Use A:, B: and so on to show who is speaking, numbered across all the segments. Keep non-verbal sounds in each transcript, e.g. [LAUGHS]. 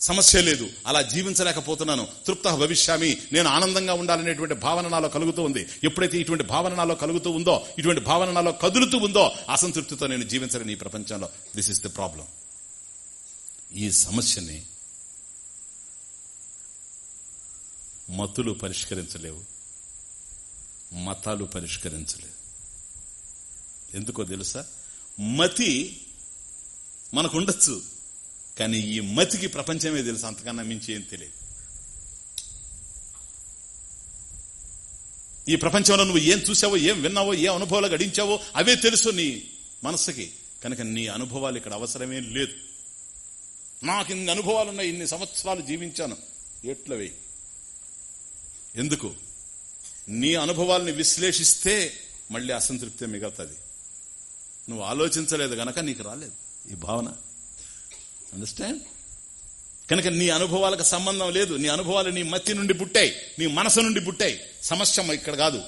A: సమస్య లేదు. అలా జీవించలేకపోతున్నాను. తృప్త భవిష్యామి. నేను ఆనందంగా ఉండాలనేటువంటి భావన నాలో కలుగుతూ ఉంది. ఎప్పుడైతే ఇటువంటి భావన నాలో కలుగుతూ ఉందో ఇటువంటి భావన నాలో కదులుతూ ఉందో అసంతృప్తితో నేను జీవించలేని ఈ ప్రపంచంలో. దిస్ ఇస్ ది ప్రాబ్లం ఈ సమస్యని మతులు పరిష్కరించలేవు. మతాలు పరిష్కరించలేవు. ఎందుకో తెలుసా? మతి మనకు ఉండొచ్చు. కానీ ఈ మతికి ప్రపంచమే తెలుసు అంతకన్నా మించి ఏం తెలియదు. ఈ ప్రపంచంలో నువ్వు ఏం చూసావో ఏం విన్నావో ఏ అనుభవాలు గడించావో అవే తెలుసు నీ మనస్సుకి కనుక నీ అనుభవాలు ఇక్కడ అవసరమే లేదు. నాకు ఇన్ని అనుభవాలు ఉన్నాయి ఇన్ని సంవత్సరాలు జీవించాను. ఎట్లవే ఎందుకు? నీ అనుభవాల్ని విశ్లేషిస్తే మళ్ళీ అసంతృప్తి మిగతాది నువ్వు ఆలోచించలేదు గనక నీకు రాలేదు. ఈ భావన? అండర్స్టాండ్ కనుక నీ అనుభవాలకు సంబంధం లేదు. నీ అనుభవాలు నీ మతి నుండి పుట్టాయి. నీ మనసు నుండి పుట్టాయి. సమస్య ఇక్కడ కాదు.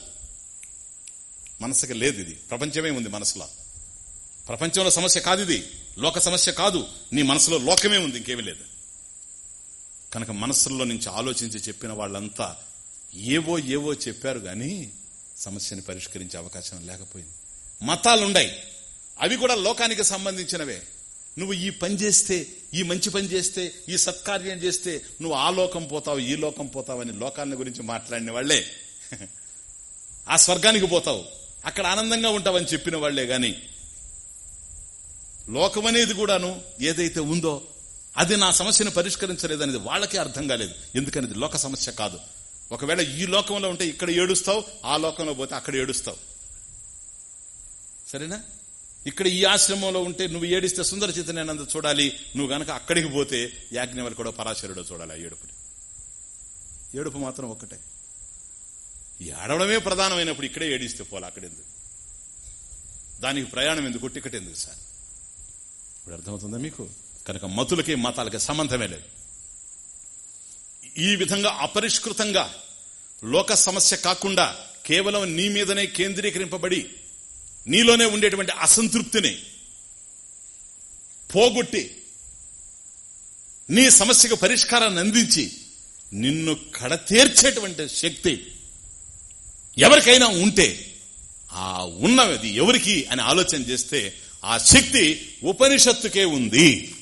A: మనసుకి లేదు ఇది. ప్రపంచమే ఉంది మనసులో. ప్రపంచంలో సమస్య కాదు ఇది. లోక సమస్య కాదు. నీ మనసులో లోకమే ఉంది ఇంకేమీ లేదు. కనుక మనసుల్లో నుంచి ఆలోచించి చెప్పిన వాళ్ళంతా ఏవో ఏవో చెప్పారు గాని సమస్యని పరిష్కరించే అవకాశం లేకపోయింది. మతాలుండయి. అవి కూడా లోకానికి సంబంధించినవే. నువ్వు ఈ పని చేస్తే ఈ మంచి పని చేస్తే ఈ సత్కార్యం చేస్తే నువ్వు ఆ లోకం పోతావు ఈ లోకం పోతావు అని లోకాన్ని గురించి మాట్లాడిన వాళ్ళే ఆ స్వర్గానికి పోతావు. అక్కడ ఆనందంగా ఉంటావని చెప్పిన వాళ్ళే గాని లోకం అనేది కూడాను ఏదైతే ఉందో అది నా సమస్యను పరిష్కరించలేదనేది వాళ్ళకే అర్థం కాలేదు. ఎందుకని లోక సమస్య కాదు. ఒకవేళ ఈ లోకంలో ఉంటే ఇక్కడ ఏడుస్తావు ఆ లోకంలో పోతే అక్కడ ఏడుస్తావు. సరేనా? ఇక్కడ ఈ ఆశ్రమంలో ఉంటే నువ్వు ఏడిస్తే సుందర చైతన్యానంద చూడాలి. నువ్వు గనక అక్కడికి పోతే యాజ్ఞవల్ కూడా పరాశరుడో చూడాలి ఆ ఏడుపుని. ఏడుపు మాత్రం ఒక్కటే. ఏడవడమే ప్రధానమైనప్పుడు ఇక్కడే ఏడిస్తే పోలే అక్కడెందుకు దానికి ప్రయాణం ఎందుకు? టికెట్ ఎందుకు సార్? ఇప్పుడు అర్థమవుతుందా మీకు? కనుక మతులకి మతాలకి సంబంధమే లేదు. ఈ విధంగా అపరిష్కృతంగా లోక సమస్య కాకుండా కేవలం నీ మీదనే కేంద్రీకరింపబడి నీలోనే ఉండేటువంటి అసంతృప్తిని పోగొట్టి నీ సమస్యకు పరిష్కారాన్ని అందించి నిన్ను కడతీర్చేటువంటి శక్తి ఎవరికైనా ఉంటే ఆ ఉన్నది ఎవరికి అని ఆలోచన చేస్తే ఆ శక్తి ఉపనిషత్తుకే ఉంది.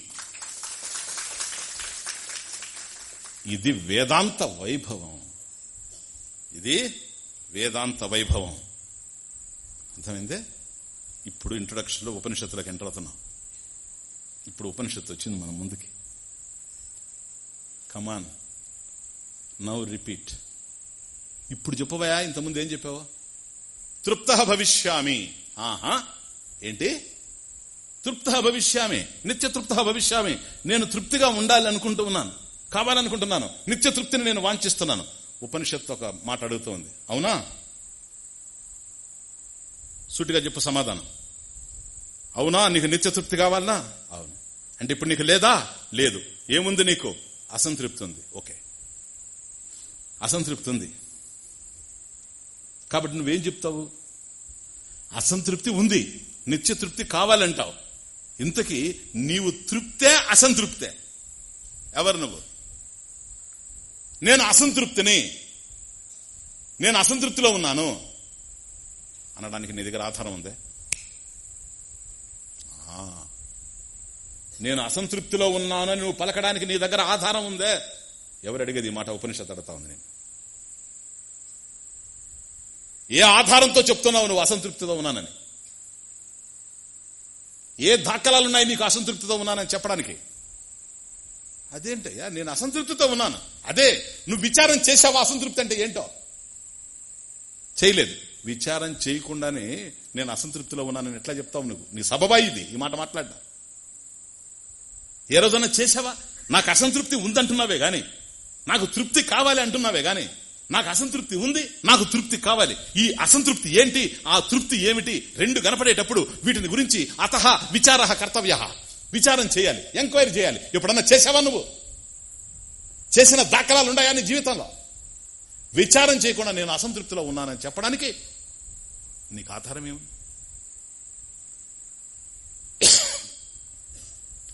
A: ఇది వేదాంత వైభవం. ఇది వేదాంత వైభవం. అర్థమైందే? ఇప్పుడు ఇంట్రొడక్షన్లో ఉపనిషత్తులకు ఎంటర్ అవుతున్నాం. ఇప్పుడు ఉపనిషత్తు వచ్చింది మన ముందుకి. కమాన్ నౌ రిపీట్ ఇప్పుడు చెప్పవయా? ఇంతకుముందు ఏం చెప్పావా? తృప్త భవిష్యామి. ఆహా. ఏంటి? తృప్త భవిష్యామి. నిత్య తృప్త భవిష్యామి. నేను తృప్తిగా ఉండాలి అనుకుంటూ ఉన్నాను. కావాలనుకుంటున్నాను. నిత్య తృప్తిని నేను వాంఛిస్తున్నాను. ఉపనిషత్తు ఒక మాట అడుగుతోంది. అవునా? సూటిగా చెప్పు సమాధానం. అవునా? నీకు నిత్య తృప్తి కావాలనా? అవును. అంటే ఇప్పుడు నీకు లేదా? లేదు. ఏముంది నీకు? అసంతృప్తి ఉంది ఓకే. అసంతృప్తి ఉంది కాబట్టి నువ్వేం చెప్తావు? అసంతృప్తి ఉంది. నిత్య తృప్తి కావాలంటావు. ఇంతకీ నీవు తృప్తే అసంతృప్తే? ఎవరు నువ్వు? నేను అసంతృప్తిని. నేను అసంతృప్తిలో ఉన్నాను. అనడానికి నీ దగ్గర ఆధారం ఉందే? నేను అసంతృప్తిలో ఉన్నానని నువ్వు పలకడానికి నీ దగ్గర ఆధారం ఉందే? ఎవరు అడిగేది ఈ మాట? ఉపనిషత్తు అడతా ఉంది నేను. ఏ ఆధారంతో చెప్తున్నావు నువ్వు అసంతృప్తితో ఉన్నానని? ఏ దాఖలాలున్నాయి నీకు అసంతృప్తితో ఉన్నానని చెప్పడానికి? అదేంటయ్యా? నేను అసంతృప్తితో ఉన్నాను. అదే నువ్వు విచారం చేసావు అసంతృప్తి అంటే ఏంటో? చేయలేదు. విచారం చేయకుండానే నేను అసంతృప్తిలో ఉన్నానని ఎట్లా చెప్తావు నువ్వు? నీ సబబా ఇది. ఈ మాట మాట్లాడ్డా ఏ రోజన్నా చేసావా నాకు అసంతృప్తి ఉందంటున్నావే గాని నాకు తృప్తి కావాలి అంటున్నావే గాని నాకు అసంతృప్తి ఉంది నాకు తృప్తి కావాలి. ఈ అసంతృప్తి ఏంటి? ఆ తృప్తి ఏమిటి? రెండు కనపడేటప్పుడు వీటిని గురించి అతహ విచార కర్తవ్య. విచారం చేయాలి ఎంక్వైరీ చేయాలి. ఎప్పుడన్నా చేసావా నువ్వు? చేసిన దాఖలాలు ఉన్నాయా నీ జీవితంలో? విచారం చేయకుండా నేను అసంతృప్తిలో ఉన్నానని చెప్పడానికి నీకు ఆధారం ఏమి?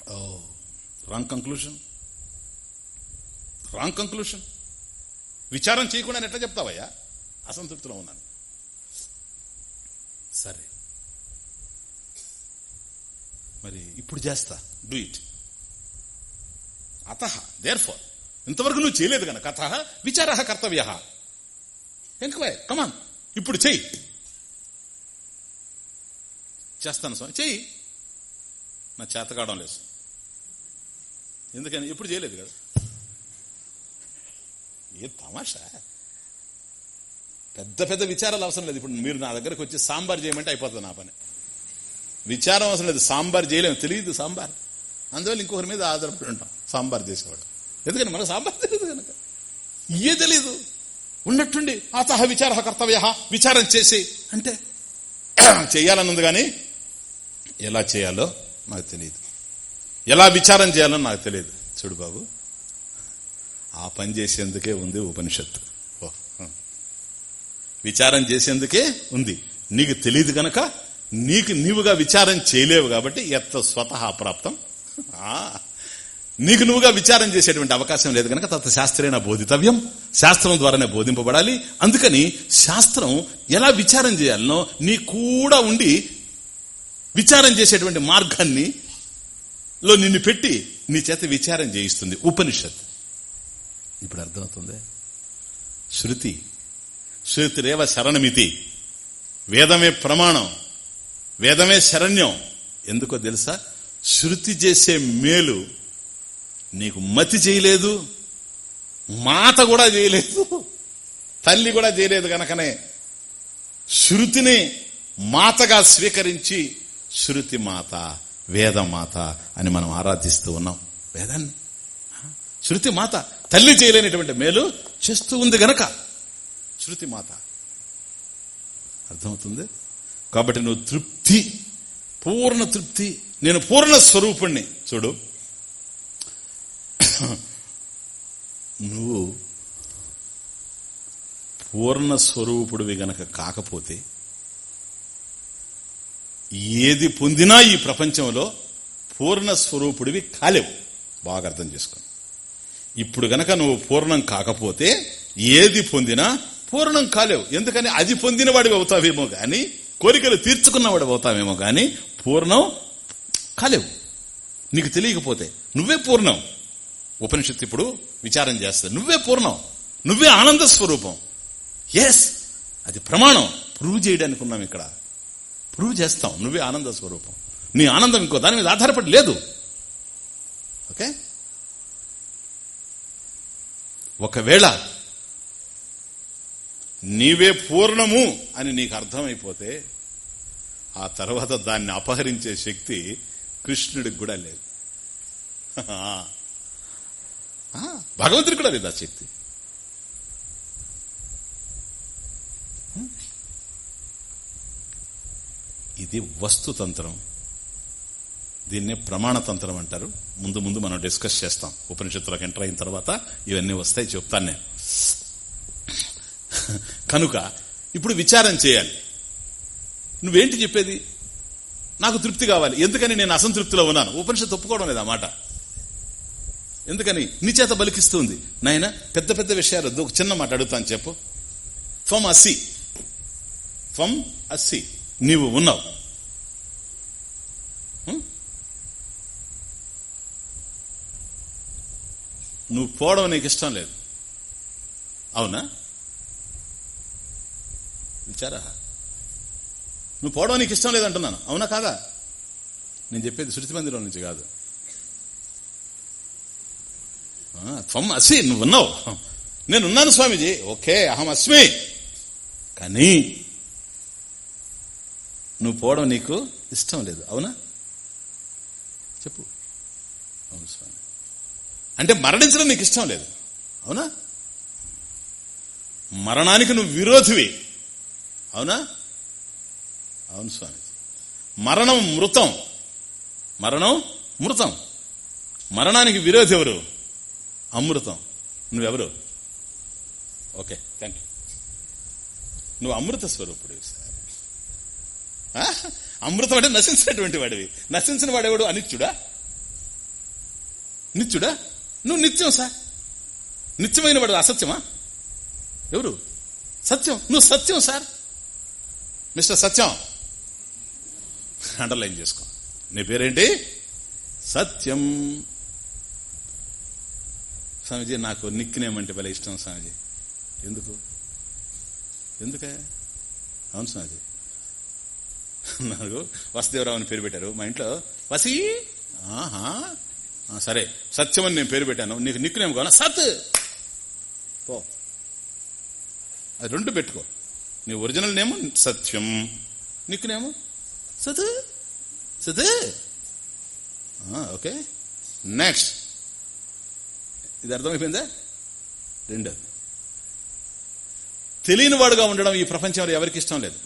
A: ఓ రాంగ్ కంక్లూషన్ రాంగ్ కంక్లూషన్ విచారం చేయకుండా ఎట్లా చెప్తావయ్యా? అసంతృప్తిలో ఉన్నాను. సరే. మరి ఇప్పుడు చేస్తా. డూ ఇట్ అత దేర్ ఫోర్ ఇంతవరకు నువ్వు చేయలేదు కనుక కథ విచార కర్తవ్య. ఎంక్వైర్ కమాన్ ఇప్పుడు చెయ్యి. చేస్తాను స్వామి చెయ్యి. నా చేత కావడం లేదు. ఎందుకని? ఎప్పుడు చేయలేదు కదా. ఏ తమాషా? పెద్ద పెద్ద విచారాలు అవసరం లేదు. ఇప్పుడు మీరు నా దగ్గరకు వచ్చి సాంబార్ చేయమంటే అయిపోతుంది నా పని. విచారం అవసరం లేదు. సాంబార్ చేయలేము. తెలియదు సాంబార్. అందువల్ల ఇంకొకరి మీద ఆధారపడి ఉంటాం. సాంబార్ చేసేవాడు. ఎందుకని మన సామర్థ్యం తెలియదు కనుక. ఏ తెలీదు. ఉన్నట్టుండి ఆతహ విచార కర్తవ్య విచారం చేసి అంటే [CLEARS THROAT] చెయ్యాలనుంది కానీ ఎలా చేయాలో నాకు తెలియదు. ఎలా విచారం చేయాలో నాకు తెలియదు. చూడు బాబు. ఆ పని చేసేందుకే ఉంది ఉపనిషత్తు. విచారం చేసేందుకే ఉంది. నీకు తెలియదు గనక నీకు నీవుగా విచారం చేయలేవు కాబట్టి ఎత్త స్వతహా ప్రాప్తం. నీకు నువ్వుగా విచారం చేసేటువంటి అవకాశం లేదు కనుక తత్వ శాస్త్రేణ బోధితవ్యం. శాస్త్రం ద్వారానే బోధింపబడాలి. అందుకని శాస్త్రం ఎలా విచారం చేయాలనో నీ కూడా ఉండి విచారం చేసేటువంటి మార్గాన్ని లో నిన్ను పెట్టి నీ చేత విచారం చేయిస్తుంది. ఉపనిషత్. ఇప్పుడు అర్థమవుతుంది. శృతి. శృతిరేవ శరణమితి. వేదమే ప్రమాణం. వేదమే శరణ్యం. ఎందుకో తెలుసా? శృతి చేసే మేలు నీకు మతి చేయలేదు మాత కూడా చేయలేదు తల్లి కూడా చేయలేదు కనుకనే శృతిని మాతగా స్వీకరించి శృతి మాత వేదమాత అని మనం ఆరాధిస్తూ ఉన్నాం. వేదాన్ని? శృతి మాత తల్లి చేయలేనటువంటి మేలు చేస్తూ ఉంది గనక. శృతి మాత. అర్థమవుతుంది? కాబట్టి నువ్వు తృప్తి పూర్ణ తృప్తి నేను పూర్ణ స్వరూపుణ్ణి. చూడు. [LAUGHS] నువ్వు పూర్ణ స్వరూపుడివి గనక కాకపోతే ఏది పొందినా ఈ ప్రపంచంలో పూర్ణ స్వరూపుడివి కాలేవు. బాగా అర్థం చేసుకో ఇప్పుడు గనక నువ్వు పూర్ణం కాకపోతే ఏది పొందినా పూర్ణం కాలేవు. ఎందుకని? అది పొందిన వాడివి అవుతావేమో గాని కోరికలు తీర్చుకున్నవాడు అవుతావేమో గాని పూర్ణం కాలేవు. నీకు తెలియకపోతే నువ్వే పూర్ణం. ఉపనిషత్తు ఇప్పుడు విచారం చేస్తుంది. నువ్వే పూర్ణం. నువ్వే ఆనంద స్వరూపం. ఎస్ అది ప్రమాణం. ప్రూవ్ చేయడానికి ఉన్నాం ఇక్కడ. ప్రూవ్ చేస్తాం. నువ్వే ఆనంద స్వరూపం. నీ ఆనందం ఇంకో దాని మీద ఆధారపడి లేదు. ఓకే ఒకవేళ నీవే పూర్ణము అని నీకు అర్థమైపోతే ఆ తర్వాత దాన్ని అపహరించే శక్తి కృష్ణుడికి కూడా లేదు. [LAUGHS] భగవంతుడికి కూడా లేదు ఆ? శక్తి ఇది వస్తుతంత్రం దీన్నే ప్రమాణతంత్రం అంటారు. ముందు ముందు మనం డిస్కస్ చేస్తాం. ఉపనిషత్తులకు ఎంటర్ అయిన తర్వాత ఇవన్నీ వస్తాయి చెప్తాను నేను. కనుక ఇప్పుడు విచారం చేయాలి. నువ్వేంటి చెప్పేది? నాకు తృప్తి కావాలి. ఎందుకని నేను అసంతృప్తిలో ఉన్నాను? ఉపనిషత్తు ఒప్పుకోవడం లేదు మాట. ఎందుకని? నిచేత బలికిస్తుంది. నాయన పెద్ద పెద్ద విషయాలు ఒక చిన్న మాట అడుగుతాను చెప్పు. ఫమ్ అసి ఫమ్ అసి నీవు ఉన్నావు. Hmm? నువ్వు పోవడం నీకు ఇష్టం లేదు. అవునా? విచారా? నువ్వు పోవడం నీకు ఇష్టం లేదంటున్నాను. అవునా కాదా? నేను చెప్పేది శృతి మందిరం నుంచి కాదు. త్వం అసి నువ్వున్నావు. నేనున్నాను స్వామీజీ. ఓకే అహం అస్మి. కానీ నువ్వు పోవడం నీకు ఇష్టం లేదు అవునా? చెప్పు. అవును స్వామి. అంటే మరణించడం నీకు ఇష్టం లేదు అవునా? మరణానికి నువ్వు విరోధివి అవునా? అవును స్వామి. మరణం మృతం. మరణం మృతం. మరణానికి విరోధి ఎవరు? అమృతం. నువ్వెవరు? ఓకే థ్యాంక్ యూ నువ్వు అమృత స్వరూపుడు సార్. అమృతం అంటే నశించినటువంటి వాడివి. నశించిన వాడేవాడు? అనిత్యుడా? నిత్యుడా? నువ్వు నిత్యం సార్. నిత్యమైన వాడు అసత్యమా? ఎవరు? సత్యం. నువ్వు Satyam sir. Mister Satyam. Underline చేసుకో. నీ పేరేంటి? సత్యం. స్వామిజీ నాకు నిక్నేమ్ అంటే భలే ఇష్టం స్వామిజీ. ఎందుకు? ఎందుకే? అవును స్వామిజీ. నాకు వసుదేవరావు అని పేరు పెట్టారు. మా ఇంట్లో వసి? ఆహా. సరే సత్యం అని నేను పేరు పెట్టాను. నీకు నిక్నేమ్ కావాలా? సత్! పో. అది రెండు పెట్టుకో. నీ ఒరిజినల్ నేమ్ సత్యం. నిక్నేమ్ సత్? సత్? ఓకే. నెక్స్ట్ ఇది అర్థమైపోయిందా? రెండోది. తెలియని వాడుగా ఉండడం ఈ ప్రపంచంలో ఎవరికి ఇష్టం లేదు.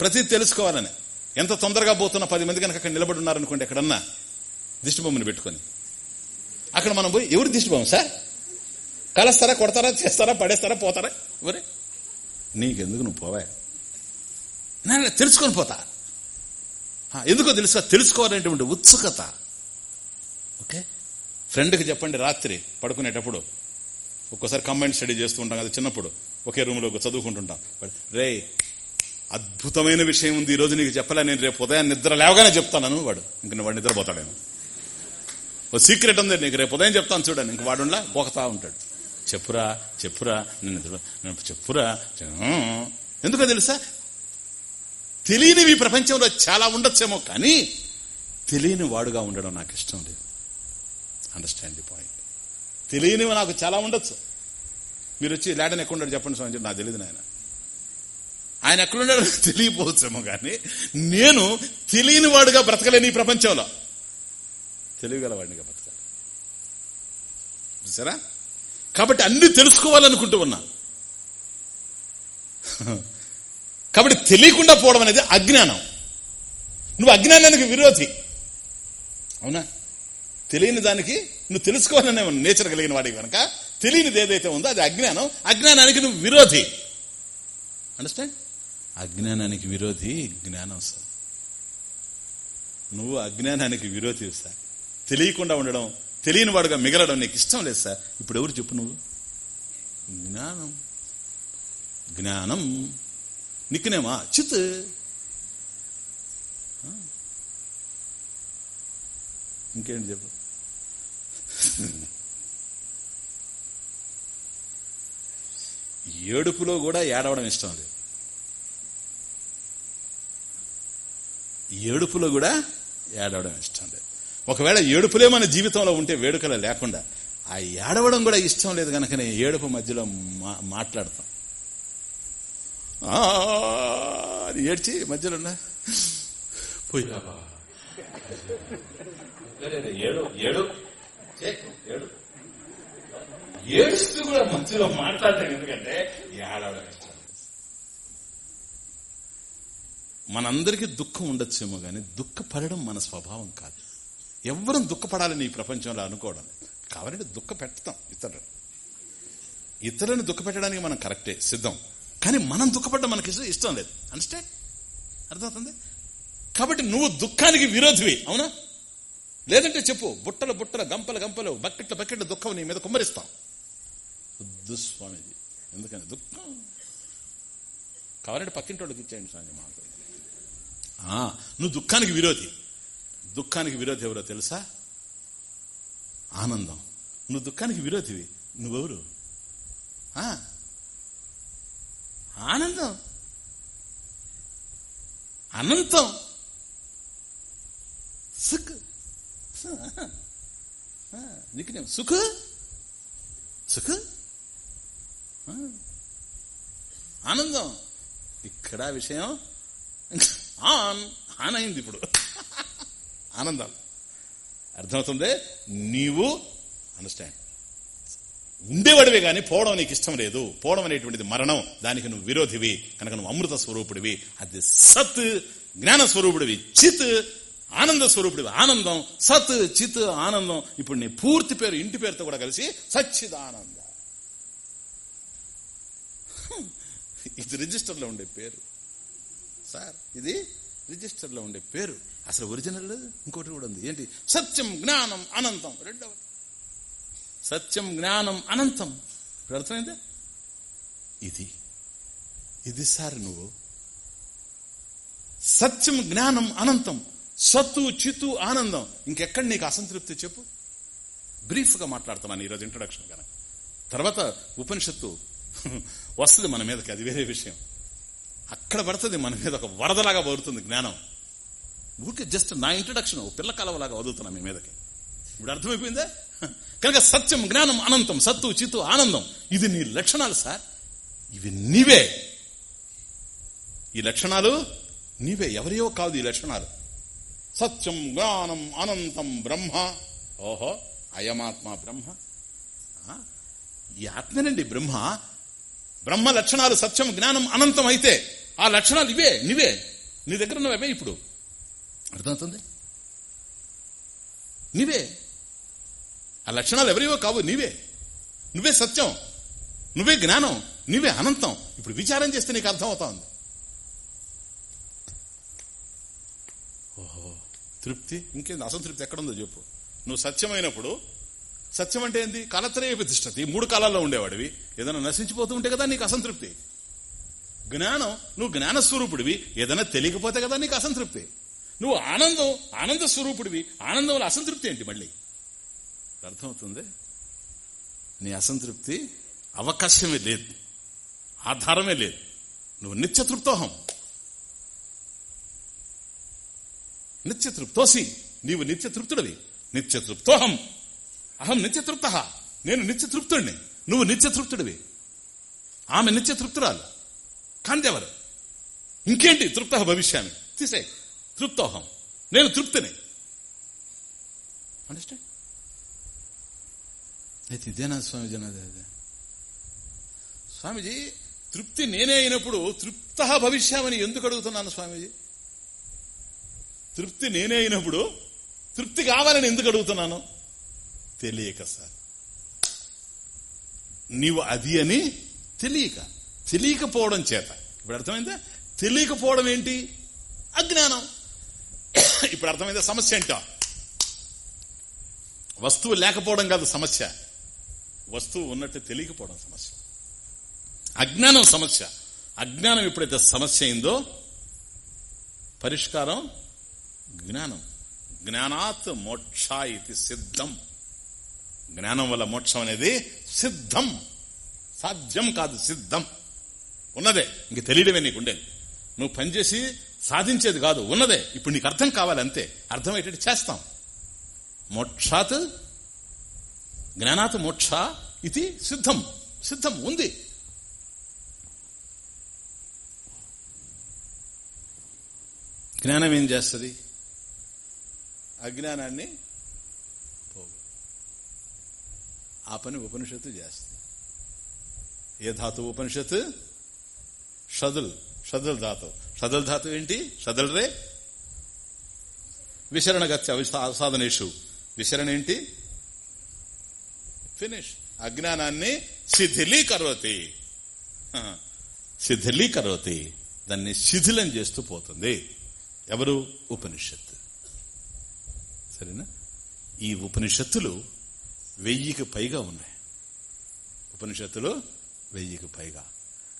A: ప్రతి తెలుసుకోవాలని. ఎంత తొందరగా పోతున్న పది మంది కనుక అక్కడ నిలబడి ఉన్నారనుకోండి ఎక్కడన్నా దిష్టిబొమ్మని పెట్టుకొని. అక్కడ మనం పోయి ఎవరు దిష్టిబొమ్మ సార్? కలుస్తారా కొడతారా చేస్తారా పడేస్తారా పోతారా? ఎవరే? నీకెందుకు నువ్వు పోవా? నేను తెలుసుకొని పోతా. ఎందుకో తెలుసా తెలుసుకోవాలనేటువంటి ఉత్సుకత. ఓకే? ఫ్రెండ్కి చెప్పండి రాత్రి పడుకునేటప్పుడు. ఒక్కోసారి కంబైన్ స్టడీ చేస్తూ ఉంటాం కదా చిన్నప్పుడు. ఒకే రూమ్లో చదువుకుంటుంటాం. రే అద్భుతమైన విషయం ఉంది. ఈ రోజు నీకు చెప్పలే నేను రేపు ఉదయం నిద్ర లేవగానే చెప్తాను వాడు ఇంక వాడు నిద్రపోతాడేమో. ఓ సీక్రెట్ ఉంది నీకు రేపు ఉదయం చెప్తాను చూడండి. ఇంక వాడులా పోకతా ఉంటాడు. చెప్పురా చెప్పురా నేను నిద్ర- నేను చెప్పురా ఎందుకో తెలుసా? తెలియనివి ప్రపంచంలో చాలా ఉండొచ్చేమో కానీ తెలియని వాడుగా ఉండడం నాకు ఇష్టం లేదు. అండర్స్టాండ్ ది పాయింట్ తెలియనివి నాకు చాలా ఉండొచ్చు. మీరు వచ్చి లేడని ఎక్కడున్నాడు చెప్పండి స్వామి నాకు తెలియదు నాయన. ఆయన ఎక్కడున్నాడు నాకు తెలియపోవచ్చేమో కానీ నేను తెలియని వాడుగా బ్రతకలేని ఈ ప్రపంచంలో. తెలియగలవాడినిగా బ్రతకాలి. చూసారా? కాబట్టి అన్ని తెలుసుకోవాలనుకుంటూ ఉన్నా. కాబట్టి తెలియకుండా పోవడం అనేది అజ్ఞానం. నువ్వు అజ్ఞానానికి విరోధి. అవునా? తెలియని దానికి నువ్వు తెలుసుకోవాలనే నేచర్ కలిగిన వాడికి కనుక తెలియనిది ఏదైతే ఉందో అది అజ్ఞానం. అజ్ఞానానికి నువ్వు విరోధి. అండర్స్టాండ్ అజ్ఞానానికి విరోధి జ్ఞానం సార్. నువ్వు అజ్ఞానానికి విరోధి సార్. తెలియకుండా ఉండడం తెలియని వాడుగా మిగలడం నీకు ఇష్టం లేదు సార్. ఇప్పుడు ఎవరు చెప్పు నువ్వు? జ్ఞానం. జ్ఞానం. నిక్కునేమా? చిత్. ఇంకేంటి చెప్పు? ఏడుపులో కూడా ఏడవడం ఇష్టం లేదు ఏడుపులో కూడా ఏడవడం ఇష్టం లేదు ఒకవేళ ఏడుపులే మన జీవితంలో ఉంటే వేడుకలు లేకుండా ఆ ఏడవడం కూడా ఇష్టం లేదు కనుకనే ఏడుపు మధ్యలో మా- మాట్లాడతాం. ఆ, ఏడ్చి మధ్యలో ఉన్న. ఏడు ఏడు ఏడు ఏడుస్తూ కూడా మధ్యలో మాట్లాడతాం ఎందుకంటే ఏడవడం ఇష్టం మనందరికీ దుఃఖం ఉండొచ్చేమో కానీ దుఃఖపడడం మన స్వభావం కాదు. ఎవరూ దుఃఖపడాలని ఈ ప్రపంచంలో అనుకోవడం కావాలంటే దుఃఖ పెడతాం ఇతరులు ఇతరులను దుఃఖ పెట్టడానికి మనం కరెక్టే సిద్ధం. కానీ మనం దుఃఖపడడం మనకి ఇష్టం- ఇష్టం లేదు. అండర్స్టాండ్ అర్థమవుతుంది? కాబట్టి నువ్వు దుఃఖానికి విరోధివి అవునా? లేదంటే చెప్పు బుట్టలు బుట్టలు గంపలు గంపలు బకెట్ల బకెట్ల దుఃఖం నీ మీద కుమ్మరిస్తాం. దుస్వామిది ఎందుకని? దుఃఖం. కావాలంటే పక్కింటి ఇచ్చేయండి స్వామి మాకు నువ్వు దుఃఖానికి విరోధి. దుఃఖానికి విరోధి ఎవరో తెలుసా? ఆనందం. నువ్వు దుఃఖానికి విరోధివి. నువ్వెవరు? ఆనందం. అనంతం. సుఖ్. నిక్నేమ్ సుఖ సుఖ ఆనందం ఇక్కడ విషయం ఆన్ ఆన్ అయింది ఇప్పుడు ఆనందం అర్థమవుతుంది నీవు అండర్స్టాండ్ ఉండేవాడివే కానీ పోవడం నీకు ఇష్టం లేదు పోవడం అనేటువంటిది మరణం దానికి నువ్వు విరోధివి కనుక నువ్వు అమృత స్వరూపుడివి అది సత్ జ్ఞాన స్వరూపుడివి చిత్ ఆనంద స్వరూపుడు ఆనందం సత్ చిత్ ఆనందం. ఇప్పుడు నీ పూర్తి పేరు ఇంటి పేరుతో కూడా కలిసి సచ్చిదానంద. ఇది రిజిస్టర్లో ఉండే పేరు. సార్ ఇది రిజిస్టర్లో ఉండే పేరు. అసలు ఒరిజినల్ ఇంకోటి కూడా ఉంది. ఏంటి? సత్యం జ్ఞానం అనంతం. రెండవది సత్యం జ్ఞానం అనంతం. ఇప్పుడు అర్థమైందా? ఇది. ఇది సార్ నువ్వు. సత్యం జ్ఞానం అనంతం. సత్తు చిత్తు ఆనందం. ఇంకెక్కడ నీకు అసంతృప్తి చెప్పు? బ్రీఫ్గా మాట్లాడుతున్నాను ఈరోజు ఇంట్రొడక్షన్ కనుక తర్వాత ఉపనిషత్తు [LAUGHS] వస్తుంది మన మీదకి అది వేరే విషయం. అక్కడ పడుతుంది మన మీద ఒక వరదలాగా పడుతుంది జ్ఞానం. ఊరికే జస్ట్ నా ఇంట్రడక్షన్ పిల్ల కలవలాగా వదులుతున్నా మీ మీదకి. ఇప్పుడు అర్థమైపోయిందా? [LAUGHS] కనుక సత్యం జ్ఞానం అనంతం సత్తు చిత్తు ఆనందం. ఇది నీ లక్షణాలు సార్. ఇవి నీవే. ఈ లక్షణాలు నీవే. ఎవరియో కాదు ఈ లక్షణాలు. సత్యం జ్ఞానం అనంతం బ్రహ్మ. ఓహో అయమాత్మ బ్రహ్మ. ఆ, ఈ ఆత్మనండి బ్రహ్మ. బ్రహ్మ లక్షణాలు సత్యం జ్ఞానం అనంతం అయితే ఆ లక్షణాలు ఇవే నువ్వే. నీ దగ్గర ఉన్నవే ఇప్పుడు. అర్థమవుతుంది? నీవే ఆ లక్షణాలు ఎవరివో కావు నీవే. నువ్వే సత్యం. నువ్వే జ్ఞానం. నువ్వే అనంతం. ఇప్పుడు విచారం చేస్తే నీకు అర్థమవుతా ఉంది ఓహో తృప్తి? ఇంకేంది అసంతృప్తి ఎక్కడుందో చెప్పు. నువ్వు సత్యమైనప్పుడు సత్యం అంటే ఏంది? కాలత్రయ ప్రతిష్టతి. మూడు కాలాల్లో ఉండేవాడివి. ఏదైనా నశించిపోతూ ఉంటే కదా నీకు అసంతృప్తి. జ్ఞానం నువ్వు జ్ఞానస్వరూపుడివి. ఏదైనా తెలియకపోతే కదా నీకు అసంతృప్తి. నువ్వు ఆనందం ఆనంద స్వరూపుడివి. ఆనందం వల్ల అసంతృప్తి ఏంటి మళ్ళీ? అర్థమవుతుంది? నీ అసంతృప్తి అవకాశమే లేదు. ఆధారమే లేదు. నువ్వు నిత్యతృప్తోహం. నిత్యతృప్తోసి. నీవు నిత్యతృప్తుడివి. నిత్యతృప్తోహం. అహం నిత్యతృప్త. నేను నిత్యతృప్తుడిని నువ్వు నిత్యతృప్తుడివి. ఆమె నిత్యతృప్తురాలు. కాంతెవరు? ఇంకేంటి తృప్త భవిష్యామి? తీసే. తృప్తోహం. నేను తృప్తిని. అండర్స్టాండ్ అయితే ఇదేనా స్వామిజీ అన్నది అదే. స్వామిజీ తృప్తి నేనే అయినప్పుడు తృప్త భవిష్యామని ఎందుకు అడుగుతున్నాను స్వామీజీ? తృప్తి నేనే అయినప్పుడు తృప్తి కావాలని ఎందుకు అడుగుతున్నాను? తెలియక సార్. నీవు అది అని తెలియక. తెలియకపోవడం చేత. ఇప్పుడు అర్థమైందా? తెలియకపోవడం ఏంటి? అజ్ఞానం. ఇప్పుడు అర్థమైందా సమస్య ఏంటో? వస్తువు లేకపోవడం కాదు సమస్య. వస్తువు ఉన్నట్టు తెలియకపోవడం సమస్య. అజ్ఞానం సమస్య. అజ్ఞానం ఎప్పుడైతే సమస్య అయిందో పరిష్కారం జ్ఞానం. జ్ఞానాత్ మోక్ష ఇది సిద్ధం. జ్ఞానం వల్ల మోక్షం అనేది సిద్ధం. సాధ్యం కాదు సిద్ధం. ఉన్నదే. ఇంక తెలియడమే నీకు ఉండేది. నువ్వు పనిచేసి సాధించేది కాదు ఉన్నదే. ఇప్పుడు నీకు అర్థం కావాలి అంతే. అర్థమయ్యేటట్టు చేస్తాం. మోక్షాత్ జ్ఞానాత్ మోక్ష ఇది సిద్ధం. సిద్ధం ఉంది. జ్ఞానం ఏం చేస్తుంది? అజ్ఞానాన్ని పోగు. ఆ పని ఉపనిషత్తు చేస్తుంది. ఏ ధాతు ఉపనిషత్తు? షదుల్. షదుల్ ధాతు. షదుల్ ధాతు ఏంటి? షదుల్ రే? విశరణగత్య సాధనేషు. విశరణ ఏంటి? ఫినిష్. అజ్ఞానాన్ని శిథిలీకరోతి. శిథిలీకరోతి. దాన్ని శిథిలం చేస్తూ పోతుంది. ఎవరు? ఉపనిషత్తు. సరేనా? ఈ ఉపనిషత్తులు వెయ్యికి పైగా ఉన్నాయి. ఉపనిషత్తులు వెయ్యికి పైగా.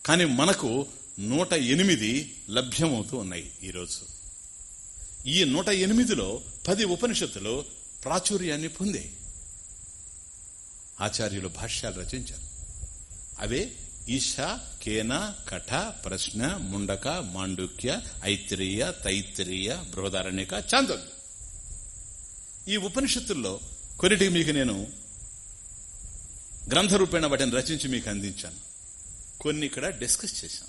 A: కానీ మనకు నూట ఎనిమిది లభ్యమవుతూ ఉన్నాయి ఈరోజు. ఈ నూట ఎనిమిదిలో పది ఉపనిషత్తులు ప్రాచుర్యాన్ని పొందే ఆచార్యులు భాష్యాలు రచించారు. అవే ఈశ కేన కఠ ప్రశ్న ముండక మాండుక్య ఐత్రేయ తైత్రేయ బృహదారణ్యక చాందోగ్య. ఈ ఉపనిషత్తుల్లో కొన్నిటికి మీకు నేను గ్రంథ రూపేణ వాటిని రచించి మీకు అందించాను. కొన్ని ఇక్కడ డిస్కస్ చేశాం.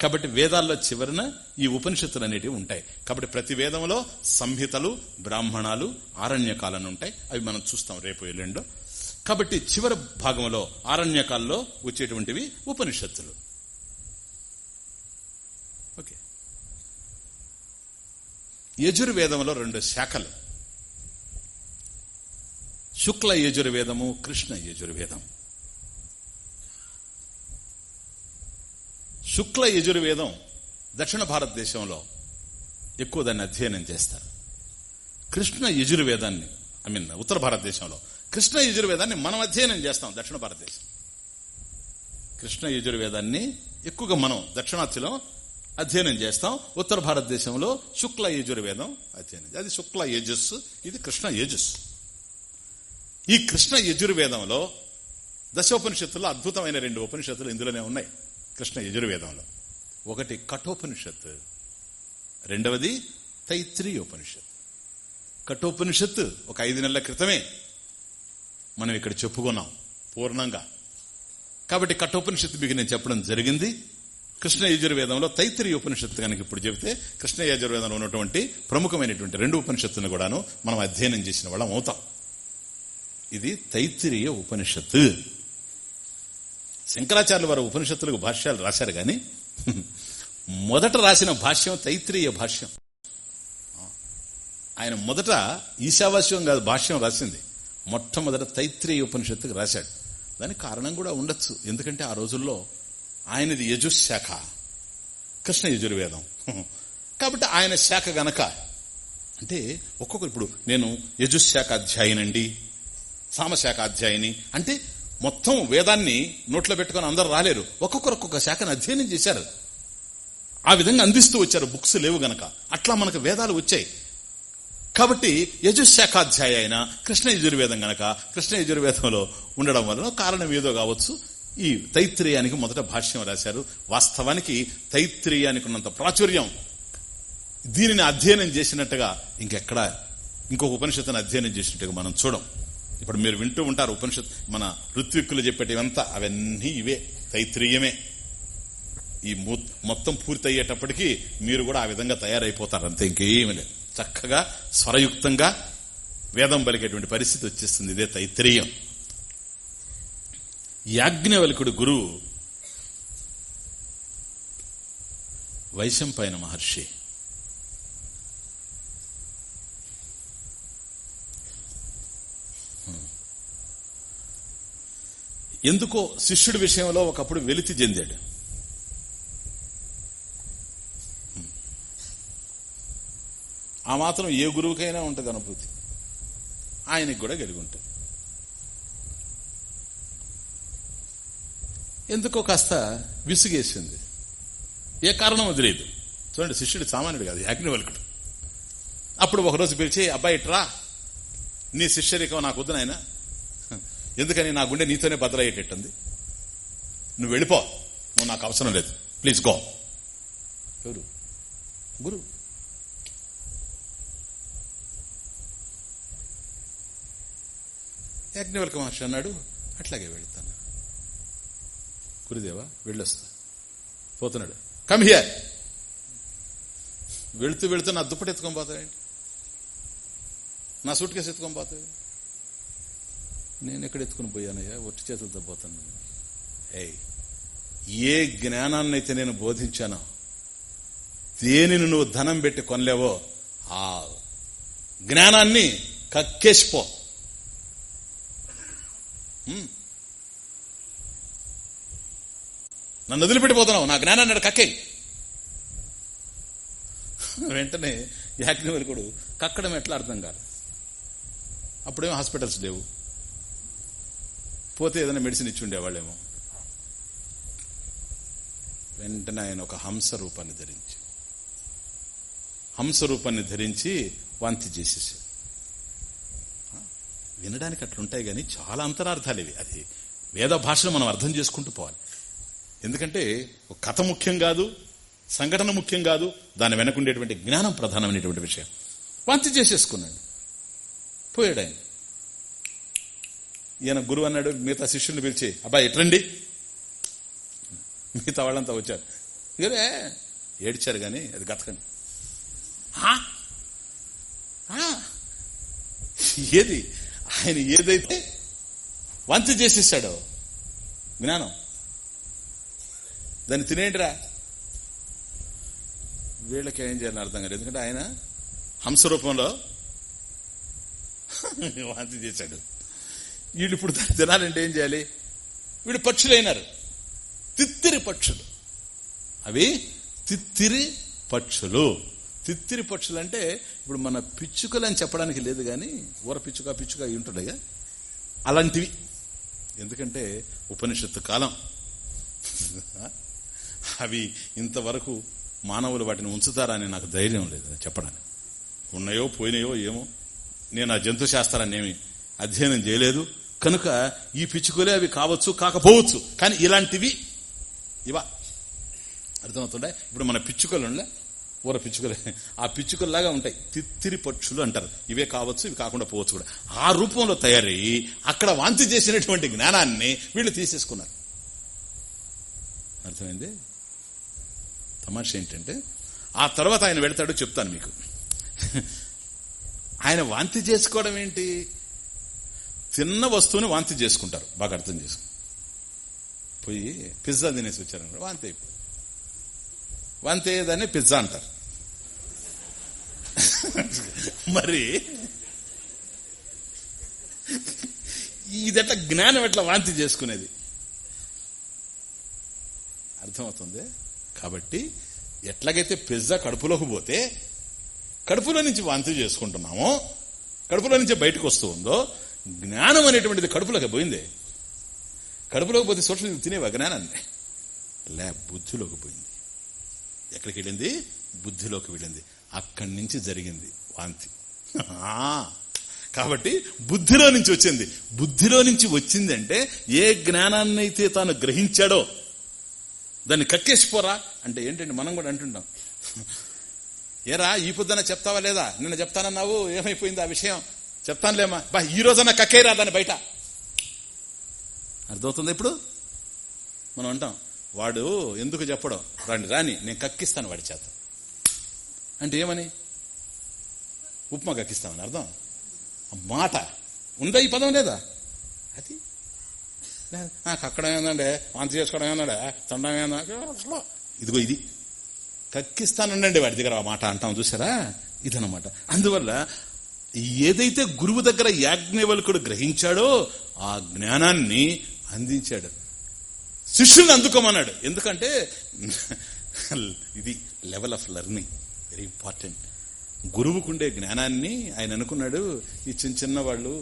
A: కాబట్టి వేదాల్లో చివరన ఈ ఉపనిషత్తులు అనేటివి ఉంటాయి. కాబట్టి ప్రతి వేదంలో సంహితలు బ్రాహ్మణాలు ఆరణ్యకాలను ఉంటాయి. అవి మనం చూస్తాం రేపు ఎల్లుండో. కాబట్టి చివరి భాగంలో ఆరణ్యకాల్లో వచ్చేటువంటివి ఉపనిషత్తులు ఓకే యజుర్వేదంలో రెండు శాఖలు. శుక్ల యజుర్వేదము కృష్ణ యజుర్వేదం. శుక్ల యజుర్వేదం దక్షిణ భారతదేశంలో ఎక్కువ దాన్ని అధ్యయనం చేస్తారు. కృష్ణ యజుర్వేదాన్ని ఐ మీన్ ఉత్తర భారతదేశంలో కృష్ణ యజుర్వేదాన్ని మనం అధ్యయనం చేస్తాం దక్షిణ భారతదేశం. కృష్ణ యజుర్వేదాన్ని ఎక్కువగా మనం దక్షిణాత్యలో అధ్యయనం చేస్తాం. ఉత్తర భారతదేశంలో శుక్ల యజుర్వేదం అధ్యయనం అది శుక్ల యజస్సు ఇది కృష్ణ యజస్సు ఈ కృష్ణ యజుర్వేదంలో దశోపనిషత్తులో అద్భుతమైన రెండు ఉపనిషత్తులు ఇందులోనే ఉన్నాయి. కృష్ణ యజుర్వేదంలో. ఒకటి కఠోపనిషత్తు రెండవది తైత్రీ ఉపనిషత్. కఠోపనిషత్తు ఒక ఐదు నెలల క్రితమే మనం ఇక్కడ చెప్పుకున్నాం పూర్ణంగా. కాబట్టి కఠోపనిషత్తు మీకు నేను చెప్పడం జరిగింది. కృష్ణ యజుర్వేదంలో తైత్రి ఉపనిషత్తు కనుక ఇప్పుడు చెబితే కృష్ణ యజుర్వేదంలో ఉన్నటువంటి ప్రముఖమైనటువంటి రెండు ఉపనిషత్తును కూడాను మనం అధ్యయనం చేసిన వాళ్ళం అవుతాం. ఇది తైత్రీయ ఉపనిషత్తు. శంకరాచార్యుల వారు ఉపనిషత్తులకు భాష్యాలు రాశారు గాని మొదట రాసిన భాష్యం తైత్రీయ భాష్యం. ఆయన మొదట ఈశావాస్యం కాదు భాష్యం రాసింది. మొట్టమొదట తైత్రీయ ఉపనిషత్తుకు రాశాడు. దానికి కారణం కూడా ఉండొచ్చు. ఎందుకంటే ఆ రోజుల్లో ఆయనది యజుశాఖ. కృష్ణ యజుర్వేదం. కాబట్టి ఆయన శాఖ గనక అంటే ఒక్కొక్కరు ఇప్పుడు నేను యజుశాఖ అధ్యాయనండి సామశాఖ అధ్యాయని అంటే మొత్తం వేదాన్ని నోట్లో పెట్టుకుని అందరు రాలేరు. ఒక్కొక్కరు ఒక్కొక్క శాఖను అధ్యయనం చేశారు. ఆ విధంగా అందిస్తూ వచ్చారు. బుక్స్ లేవు గనక. అట్లా మనకు వేదాలు వచ్చాయి. కాబట్టి యజుశాఖాధ్యాయ అయిన కృష్ణ యజుర్వేదం గనక కృష్ణ యజుర్వేదంలో ఉండడం వలన కారణం ఏదో కావచ్చు. ఈ తైత్రేయానికి మొదట భాష్యం రాశారు. వాస్తవానికి తైత్రేయానికి ఉన్నంత ప్రాచుర్యం దీనిని అధ్యయనం చేసినట్టుగా ఇంకెక్కడ? ఇంకొక ఉపనిషత్తుని అధ్యయనం చేసినట్టుగా మనం చూడం. ఇప్పుడు మీరు వింటూ ఉంటారు ఉపనిషత్ మన ఋత్విక్కులు చెప్పేటివంతా అవన్నీ ఇవే తైత్రీయమే. ఈ మొత్తం పూర్తయ్యేటప్పటికీ మీరు కూడా ఆ విధంగా తయారైపోతారు అంతే ఇంకేమీ లేదు. చక్కగా స్వరయుక్తంగా వేదం పలికేటువంటి పరిస్థితి వచ్చేస్తుంది. ఇదే తైత్రీయం. యాజ్ఞవల్కుడు గురువు వైశంపాయన మహర్షి. ఎందుకో శిష్యుడి విషయంలో ఒకప్పుడు వెలితి చెందాడు. ఆ మాత్రం ఏ గురువుకైనా ఉంటుంది అనుభూతి ఆయనకి కూడా కలిగి ఉంటుంది ఎందుకో కాస్త విసుగేసింది. ఏ కారణం తెలియదు చూడండి శిష్యుడు సామాన్యుడు కాదు యాజ్ఞవల్కుడు అప్పుడు ఒకరోజు పిలిచి అబ్బాయి ఇట్రా. నీ శిష్యరికం నాకు వద్దు నాయన. ఎందుకని నా గుండె నీతోనే బదలయ్యేటట్టుంది నువ్వు వెళ్ళిపో. నువ్వు నాకు అవసరం లేదు. Please go. ఎవరు? గురు. యాజ్ఞవల్క మహర్షి అన్నాడు అట్లాగే వెళ్తాను. గురుదేవా వెళ్ళొస్తా. పోతున్నాడు. కమ్ హియర్ వెళుతూ వెళుతూ నా దుప్పటి ఎత్తుకొని పోతావేంటి? నా సూట్ కేసు ఎత్తుకొని పోతావు? నేను ఎక్కడ ఎత్తుకుని పోయానయ్యా? ఒట్టి చేతులతో పోతాను ఏయ్ ఏ జ్ఞానాన్ని అయితే నేను బోధించానో దేనిని నువ్వు ధనం పెట్టి కొనలేవో ఆ జ్ఞానాన్ని కక్కేసిపో. నన్ను వదిలిపెట్టిపోతున్నావు. నా జ్ఞానాన్ని కక్కే వెంటనే యాజ్ఞవల్కుడు కక్కడం ఎట్లా అర్థం కాదు. అప్పుడేమో హాస్పిటల్స్ లేవు. పోతే ఏదైనా మెడిసిన్ ఇచ్చి ఉండేవాళ్ళేమో. వెంటనే ఆయన ఒక హంస రూపాన్ని ధరించి. హంస రూపాన్ని ధరించి వాంతి చేసేసాడు వినడానికి అట్లుంటాయి కానీ చాలా అంతరార్థాలు ఇవి. అది వేద భాషను మనం అర్థం చేసుకుంటూ పోవాలి. ఎందుకంటే ఒక కథ ముఖ్యం కాదు సంఘటన ముఖ్యం కాదు దాని వెనకుండేటువంటి జ్ఞానం ప్రధానమైనటువంటి విషయం. వాంతి చేసేసుకున్నాడు. పోయాడు ఆయన ఈయన గురువు అన్నాడు మిగతా శిష్యుని పిలిచి అబ్బాయి ఎట్రండి? మిగతా వాళ్ళంతా వచ్చారు. ఇదే ఏడ్చారు కానీ అది గతకండి. ఏది? ఆయన ఏదైతే వంతి చేసేసాడో జ్ఞానం దాన్ని తినేంటిరా వీళ్ళకి ఏం చేయాలని అర్థం కాదు ఎందుకంటే ఆయన హంస రూపంలో వాంతి చేశాడు. వీళ్ళు ఇప్పుడు తినాలంటే ఏం చేయాలి? వీడు పక్షులైనారు. తిత్తిరి పక్షులు. అవి తిత్తిరి పక్షులు. తిత్తిరి పక్షులు అంటే ఇప్పుడు మన పిచ్చుకలు అని చెప్పడానికి లేదు కానీ ఊర పిచ్చుక పిచ్చుక ఉంటుండగా. అలాంటివి. ఎందుకంటే ఉపనిషత్తు కాలం. అవి ఇంతవరకు మానవులు వాటిని ఉంచుతారని నాకు ధైర్యం లేదు చెప్పడానికి. ఉన్నాయో పోయినాయో ఏమో. నేను ఆ జంతు శాస్త్రాన్ని ఏమి అధ్యయనం చేయలేదు. కనుక ఈ పిచ్చుకలే అవి కావచ్చు కాకపోవచ్చు. కానీ ఇలాంటివి ఇవా అర్థమవుతుండే ఇప్పుడు మన పిచ్చుకలు ఉండే ఊర పిచ్చుకలే. ఆ పిచ్చుకల్లాగా ఉంటాయి. తిత్తిరి పక్షులు అంటారు. ఇవే కావచ్చు ఇవి కాకుండా పోవచ్చు కూడా. ఆ రూపంలో తయారయ్యి అక్కడ వాంతి చేసినటువంటి జ్ఞానాన్ని వీళ్ళు తీసేసుకున్నారు. అర్థమైంది? తమాష ఏంటంటే ఆ తర్వాత ఆయన వెళ్తాడు చెప్తాను మీకు. ఆయన వాంతి చేసుకోవడం ఏంటి? తిన్న వస్తువుని వాంతి చేసుకుంటారు బాగా అర్థం చేసుకు. పోయి పిజ్జా తినేసి వచ్చారన్నారు వాంతి అయిపోయి. వాంతి అయ్యేదాన్ని పిజ్జా అంటారు. మరి ఇదెట్లా జ్ఞానం ఎట్లా వాంతి చేసుకునేది? అర్థమవుతుంది? కాబట్టి ఎట్లాగైతే పిజ్జా కడుపులోకి పోతే కడుపులో నుంచి వాంతి చేసుకుంటున్నామో కడుపులో నుంచి బయటకు వస్తూ ఉందో జ్ఞానం అనేటువంటిది కడుపులోకి పోయింది. కడుపులోకి పోతే సూక్ష్మ తినేవా జ్ఞానాన్ని? లే బుద్ధిలోకి పోయింది. ఎక్కడికి వెళ్ళింది? బుద్ధిలోకి వెళ్ళింది. అక్కడి నుంచి జరిగింది వాంతి. కాబట్టి బుద్ధిలో నుంచి వచ్చింది. బుద్ధిలో నుంచి వచ్చిందంటే ఏ జ్ఞానాన్ని అయితే తాను గ్రహించాడో దాన్ని కక్కేసిపోరా? అంటే ఏంటంటే మనం కూడా అంటుంటాం. ఏరా ఈ పొద్దున చెప్తావా లేదా? నిన్న చెప్తానన్నావు ఏమైపోయింది ఆ విషయం? చెప్తానులేమా బా ఈ రోజన్నా కక్కేరా దాన్ని బయట. అర్థమవుతుంది ఇప్పుడు? మనం అంటాం వాడు ఎందుకు చెప్పడం? రండి రాని నేను కక్కిస్తాను వాడి చేత. అంటే ఏమని? ఉప్మా కక్కిస్తామని అర్థం? మాట. ఉందా ఈ పదం లేదా? అది? కక్కడం ఏందంటే వాంతి చేసుకోవడం ఏందంటే తండం ఏందా ఇదిగో ఇది. కక్కిస్తానండి వాడి దగ్గర ఆ మాట అంటాం చూసారా ఇదనమాట అందువల్ల ఏదైతే గురువు దగ్గర యాజ్ఞవల్కుడు గ్రహించాడో ఆ జ్ఞానాన్ని అందించాడు. శిష్యుని అందుకోమన్నాడు. ఎందుకంటే ఇది level of learning very important. గురువుకుండే జ్ఞానాన్ని ఆయన అనుకున్నాడు ఈ చిన్న చిన్న వాళ్ళు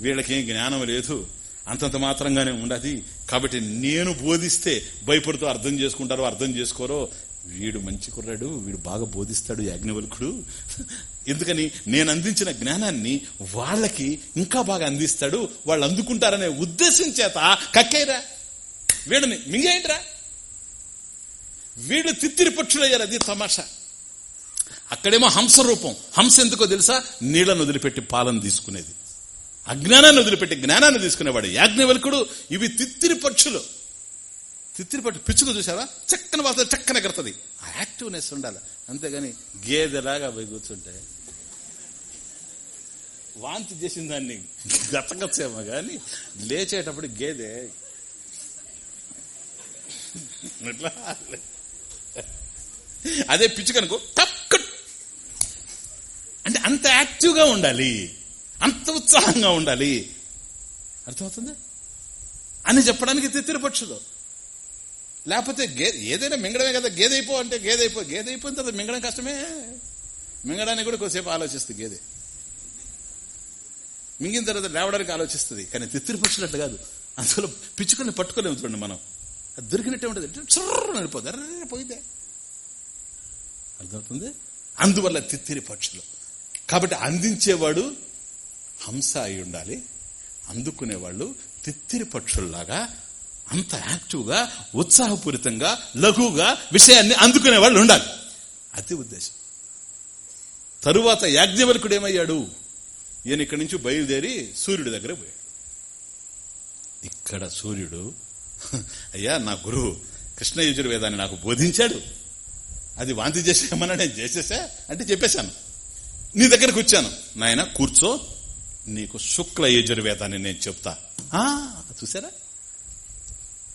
A: వీళ్ళకేం జ్ఞానం లేదు అంతంత మాత్రంగానే ఉండదు. కాబట్టి నేను బోధిస్తే భయపడుతూ అర్థం చేసుకుంటారో అర్థం చేసుకోరో వీడు మంచి కుర్రాడు వీడు బాగా బోధిస్తాడు యాజ్ఞవల్కుడు. ఎందుకని? నేను అందించిన జ్ఞానాన్ని వాళ్ళకి ఇంకా బాగా అందిస్తాడు. వాళ్ళు అందుకుంటారనే ఉద్దేశం చేత కక్కైరా? వీడిని మింగేయండిరా? వీళ్ళు తిత్తిరి పక్షులయ్యారు అది తమాషా. అక్కడేమో హంస రూపం. హంస ఎందుకో తెలుసా? నీళ్ళను వదిలిపెట్టి పాలను తీసుకునేది. అజ్ఞానాన్ని వదిలిపెట్టి జ్ఞానాన్ని తీసుకునేవాడు యాజ్ఞవల్కుడు. ఇవి తిత్తిరి పక్షులు. తిత్తిరి పట్టు పిచ్చుకు చూసారా చక్కని వాసన చక్కన ఎగరుతుంది. ఆ యాక్టివ్నెస్ ఉండాలి. అంతేగాని గేదెలాగా పోయి కూర్చుంటే వాంతి చేసిన దాన్ని గతగచ్చేమో గాని లేచేటప్పుడు గేదె అదే పిచ్చుకనుకో టక్ అంటే అంత యాక్టివ్గా ఉండాలి. అంత ఉత్సాహంగా ఉండాలి. అర్థమవుతుంది? అని చెప్పడానికి తిత్తిరి పక్షులు లేకపోతే గే ఏదైనా మింగడమే కదా గేదైపో అంటే గేదైపో గేదైపోయిన తర్వాత మింగడం కష్టమే. మింగడానికి కూడా కొద్దిసేపు ఆలోచిస్తుంది గేదె. మింగిన తర్వాత లేవడానికి ఆలోచిస్తుంది కానీ తిత్తిరి పక్షులు అట్లా కాదు. అందులో పిచ్చుకొని పట్టుకోలేము చూడండి మనం. అది దొరికినట్టే ఉంటుంది. చర్ర వెళ్ళిపోతుంది అర్ర పోయితే అర్థమవుతుంది? అందువల్ల తిత్తిరి పక్షులు కాబట్టి అందించేవాడు హంస అయి ఉండాలి. అందుకునేవాళ్ళు తిత్తిరి పక్షుల్లాగా అంత యాక్టివ్గా ఉత్సాహపూరితంగా లఘువుగా విషయాన్ని అందుకునే వాళ్ళు ఉండాలి. అది ఉద్దేశం. తరువాత యాజ్ఞవల్కుడు ఏమయ్యాడు ఈయన ఇక్కడి నుంచి బయలుదేరి సూర్యుడి దగ్గర పోయాడు. ఇక్కడ సూర్యుడు అయ్యా నా గురువు కృష్ణ యజుర్వేదాన్ని నాకు బోధించాడు. అది వాంతి చేసేమన్నా నేను చేసేసా అంటే చెప్పేశాను. నీ దగ్గరకు వచ్చాను. నాయన కూర్చో. నీకు శుక్ల యజుర్వేదాన్ని నేను చెప్తా. చూసారా?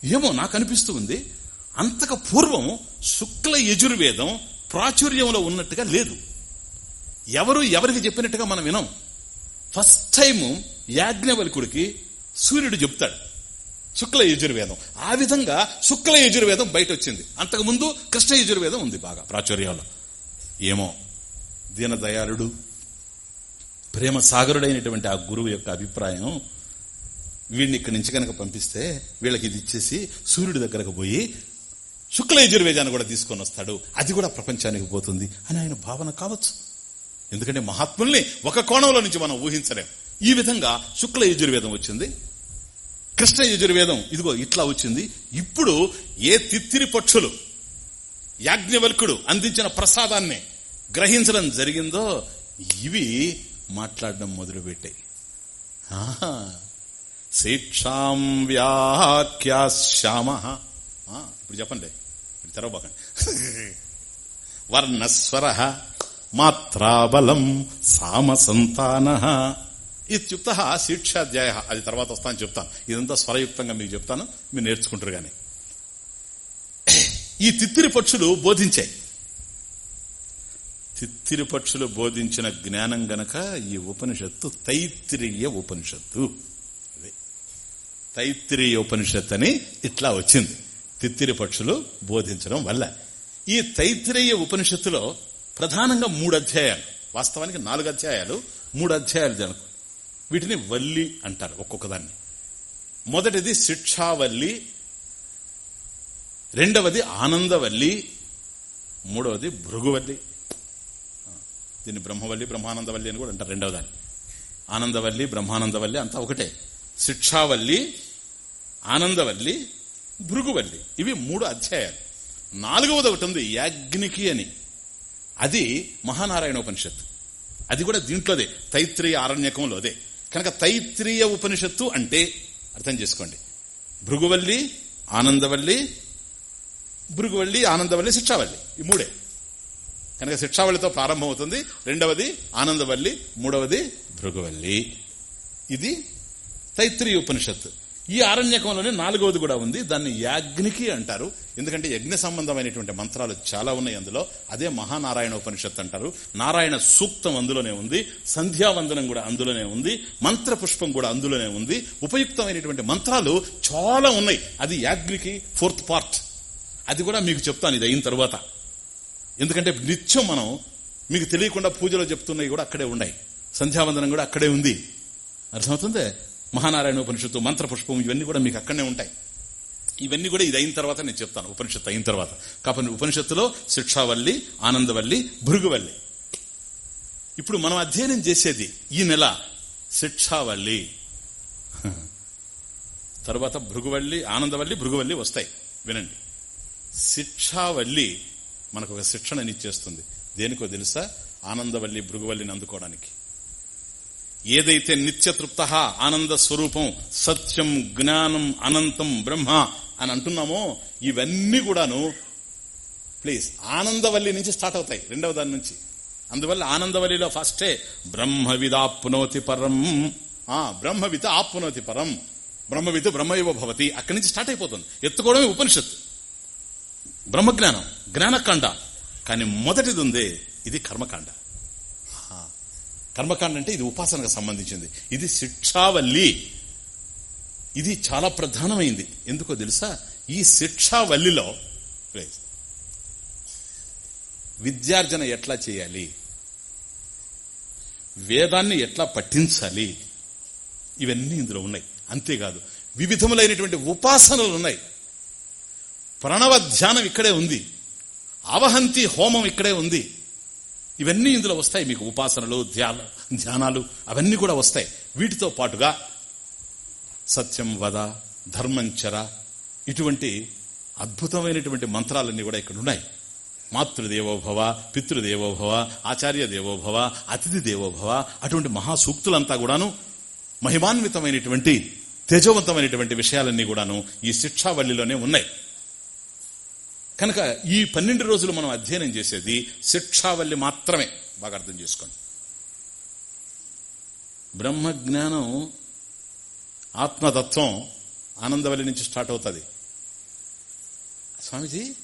A: ఏమో నాకు అనిపిస్తూ ఉంది. అంతకు పూర్వం శుక్ల యజుర్వేదం ప్రాచుర్యంలో ఉన్నట్టుగా లేదు. ఎవరు ఎవరికి చెప్పినట్టుగా మనం వినం. ఫస్ట్ టైం యాజ్ఞవల్కుడికి సూర్యుడు చెప్తాడు శుక్ల యజుర్వేదం. ఆ విధంగా శుక్ల యజుర్వేదం బయట వచ్చింది అంతకుముందు కృష్ణ యజుర్వేదం ఉంది బాగా ప్రాచుర్యంలో. ఏమో? దీనదయాళుడు ప్రేమ సాగరుడైనటువంటి ఆ గురువు యొక్క అభిప్రాయం వీడిని ఇక్కడి నుంచి కనుక పంపిస్తే వీళ్ళకి ఇది ఇచ్చేసి సూర్యుడి దగ్గరకు పోయి శుక్ల యజుర్వేదాన్ని కూడా తీసుకొని వస్తాడు. అది కూడా ప్రపంచానికి పోతుంది అని ఆయన భావన కావచ్చు. ఎందుకంటే మహాత్ముల్ని ఒక కోణంలో నుంచి మనం ఊహించలేం. ఈ విధంగా శుక్ల యజుర్వేదం వచ్చింది. కృష్ణ యజుర్వేదం ఇదిగో ఇట్లా వచ్చింది. ఇప్పుడు ఏ తిత్తిరి పక్షులు యాజ్ఞవల్కుడు అందించిన ప్రసాదాన్ని గ్రహించడం జరిగిందో ఇవి మాట్లాడడం మొదలుపెట్టాయి. ఆహా. శిక్షాం వ్యాఖ్యాశ్యామ ఇప్పుడు చెప్పండి. ఇప్పుడు తెరవబాకండి. [LAUGHS] వర్ణస్వర మాత్రాబలం సామ సంతాన ఇత్యుక్త శిక్షాధ్యాయ. అది తర్వాత వస్తాను చెప్తాను. ఇదంతా స్వరయుక్తంగా మీకు చెప్తాను. మీరు నేర్చుకుంటారు గాని [CLEARS THROAT] ఈ తిత్తిరి పక్షులు బోధించాయి. తిత్తిరి పక్షులు బోధించిన జ్ఞానం గనక ఈ ఉపనిషత్తు తైత్రీయ ఉపనిషత్తు. అదే. తైత్తిరీయ ఉపనిషత్ అని ఇట్లా వచ్చింది. తిత్తిరి పక్షులు బోధించడం వల్ల. ఈ తైత్రేయ ఉపనిషత్తులో ప్రధానంగా మూడు అధ్యాయాలు. వాస్తవానికి నాలుగు అధ్యాయాలు మూడు అధ్యాయాలు జనకు. వీటిని వల్లి అంటారు ఒక్కొక్క దాన్ని మొదటిది శిక్షావల్లి రెండవది ఆనందవల్లి మూడవది భృగువల్లి. దీన్ని బ్రహ్మవల్లి బ్రహ్మానందవల్లి అని కూడా అంటారు రెండవ దాన్ని ఆనందవల్లి బ్రహ్మానందవల్లి అంతా ఒకటే. శిక్షావల్లి ఆనందవల్లి భృగువల్లి. ఇవి మూడు అధ్యాయాలు. నాలుగవది ఒకటి ఉంది యాజ్ఞికి అని. అది మహానారాయణ ఉపనిషత్తు. అది కూడా దీంట్లోదే తైత్రీయ ఆరణ్యకంలోదే కనుక తైత్రీయ ఉపనిషత్తు అంటే అర్థం చేసుకోండి. భృగువల్లి ఆనందవల్లి భృగువల్లి ఆనందవల్లి శిక్షావల్లి. ఈ మూడే. కనుక శిక్షావళితో ప్రారంభమవుతుంది. రెండవది ఆనందవల్లి మూడవది భృగవల్లి. ఇది తైత్రీయ ఉపనిషత్తు. ఈ ఆరణ్యకంలోనే నాలుగవది కూడా ఉంది. దాన్ని యాజ్ఞికి అంటారు. ఎందుకంటే యజ్ఞ సంబంధమైనటువంటి మంత్రాలు చాలా ఉన్నాయి అందులో. అదే మహానారాయణ ఉపనిషత్తు అంటారు. నారాయణ సూక్తం అందులోనే ఉంది. సంధ్యావందనం కూడా అందులోనే ఉంది. మంత్ర పుష్పం కూడా అందులోనే ఉంది. ఉపయుక్తమైనటువంటి మంత్రాలు చాలా ఉన్నాయి. అది యాజ్ఞికి ఫోర్త్ పార్ట్. అది కూడా మీకు చెప్తాను. ఇది అయిన తర్వాత. ఎందుకంటే నిత్యం మనం మీకు తెలియకుండా పూజలో చెప్తున్నవి కూడా అక్కడే ఉన్నాయి. సంధ్యావందనం కూడా అక్కడే ఉంది. అర్థమవుతుంది? మహానారాయణ ఉపనిషత్తు మంత్ర పుష్పం ఇవన్నీ కూడా మీకు అక్కడనే ఉంటాయి. ఇవన్నీ కూడా ఇది అయిన తర్వాత నేను చెప్తాను ఉపనిషత్తు అయిన తర్వాత. కాబట్టి ఉపనిషత్తులో శిక్షావల్లి ఆనందవల్లి భృగువల్లి. ఇప్పుడు మనం అధ్యయనం చేసేది ఈ నెల శిక్షావల్లి. తర్వాత భృగువల్లి ఆనందవల్లి భృగువల్లి వస్తాయి. వినండి. శిక్షావల్లి మనకు ఒక శిక్షణనిచ్చేస్తుంది. దేనికో తెలుసా? ఆనందవల్లి భృగువల్లిని అందుకోవడానికి. ఏదైతే నిత్యతృప్త ఆనంద స్వరూపం సత్యం జ్ఞానం అనంతం బ్రహ్మ అని అంటున్నామో ఇవన్నీ కూడాను ప్లీజ్ ఆనందవల్లి నుంచి స్టార్ట్ అవుతాయి రెండవ దాని నుంచి. అందువల్ల ఆనందవల్లిలో ఫస్టే బ్రహ్మవిద ఆప్నోతి పరం. ఆ బ్రహ్మవిత ఆప్నోతి పరం. బ్రహ్మ బ్రహ్మైవ భవతి. అక్కడి నుంచి స్టార్ట్ అయిపోతుంది. ఎత్తుకోవడమే ఉపనిషత్తు. బ్రహ్మజ్ఞానం జ్ఞానకాండ. కానీ మొదటిది ఉంది ఇది కర్మకాండ. కర్మకాండ అంటే ఇది ఉపాసనకు సంబంధించింది. ఇది శిక్షావల్లి. ఇది చాలా ప్రధానమైంది. ఎందుకో తెలుసా? ఈ శిక్షావల్లిలో విద్యార్జన ఎట్లా చేయాలి? వేదాన్ని ఎట్లా పఠించాలి? ఇవన్నీ ఇందులో ఉన్నాయి. అంతేకాదు వివిధములైనటువంటి ఉపాసనలు ఉన్నాయి. ప్రణవ ధ్యానం ఇక్కడే ఉంది. అవహంతి హోమం ఇక్కడే ఉంది. ఇవన్నీ ఇందులో వస్తాయి మీకు ఉపాసనలు ధ్యాన ధ్యానాలు అవన్నీ కూడా వస్తాయి. వీటితో పాటుగా సత్యం వద ధర్మంచర ఇటువంటి అద్భుతమైనటువంటి మంత్రాలన్నీ కూడా ఇక్కడ ఉన్నాయి. మాతృదేవోభవ పితృదేవోభవ ఆచార్య దేవోభవ అతిథి దేవోభవ అటువంటి మహాసూక్తులంతా కూడాను మహిమాన్వితమైనటువంటి తేజవంతమైనటువంటి విషయాలన్నీ కూడాను ఈ శిక్షావల్లిలోనే ఉన్నాయి. కనుక ఈ పన్నెండు రోజులు మనం అధ్యయనం చేసేది శిక్షావల్లి మాత్రమే. బాగా అర్థం చేసుకోండి. బ్రహ్మజ్ఞానం ఆత్మతత్వం ఆనందవల్లి నుంచి స్టార్ట్ అవుతుంది. స్వామిజీ